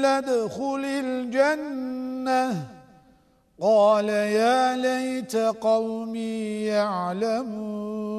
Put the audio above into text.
قيل ادخل الجنة. قال يا ليت قومي يعلمون.